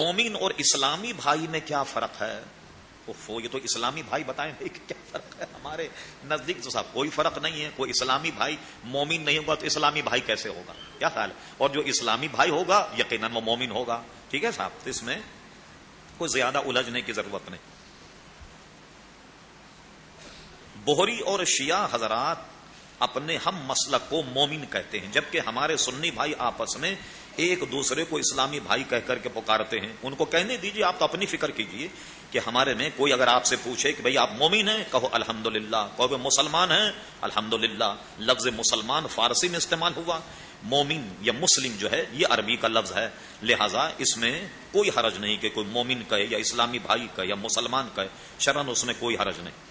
مومن اور اسلامی بھائی میں کیا فرق ہے؟ یہ تو اسلامی بھائی بتائیں بھائی، کیا فرق ہے؟ ہمارے نزدیک تو صاحب کوئی فرق نہیں ہے، کوئی اسلامی بھائی مومن نہیں ہوگا تو اسلامی بھائی کیسے ہوگا؟ کیا خیال ہے؟ اور جو اسلامی بھائی ہوگا، یقیناً وہ مومن ہوگا۔ ٹھیک ہے صاحب، تو اس میں کوئی زیادہ الجھنے کی ضرورت نہیں۔ بہری اور شیعہ حضرات اپنے ہم مسلک کو مومن کہتے ہیں۔ جبکہ ہمارے سنی بھائی آپس میں ایک دوسرے کو اسلامی بھائی کہہ کر کے پکارتے ہیں۔ ان کو کہنے دیجیے آپ تو اپنی فکر کیجیے کہ ہمارے میں کوئی اگر آپ سے پوچھے کہ بھئی آپ مومن ہیں، کہو الحمد للہ کہ مسلمان ہیں الحمد للہ لفظ مسلمان فارسی میں استعمال ہوا۔ مومن یا مسلم جو ہے، یہ عربی کا لفظ ہے۔ لہذا اس میں کوئی حرج نہیں کہ کوئی مومن کہے یا اسلامی بھائی کہے یا مسلمان کہے شرن اس میں کوئی حرج نہیں۔